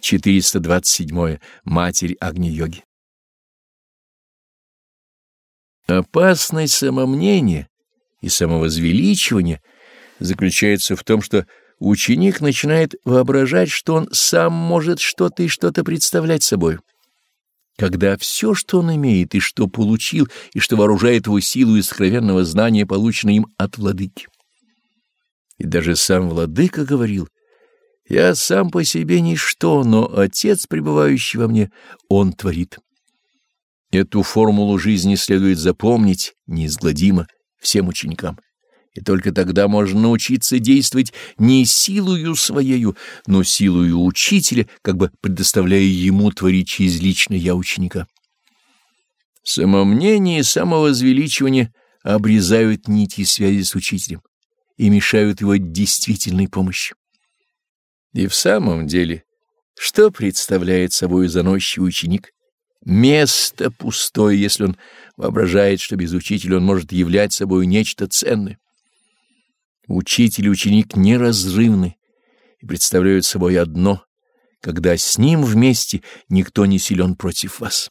427. Матерь Агни-йоги. Опасность самомнения и самовозвеличивания заключается в том, что ученик начинает воображать, что он сам может что-то и что-то представлять собой. Когда все, что он имеет и что получил, и что вооружает его силу и сокровенного знания, получено им от владыки. И даже сам владыка говорил, «Я сам по себе ничто, но Отец, пребывающий во мне, Он творит». Эту формулу жизни следует запомнить неизгладимо всем ученикам. И только тогда можно научиться действовать не силою своею, но силою учителя, как бы предоставляя ему творить через личное «я» ученика. Самомнение и самовозвеличивание обрезают нити связи с учителем и мешают его действительной помощи. И в самом деле, что представляет собой заносчивый ученик? Место пустое, если он воображает, что без учителя он может являть собой нечто ценное. Учитель и ученик неразрывны и представляют собой одно, когда с ним вместе никто не силен против вас.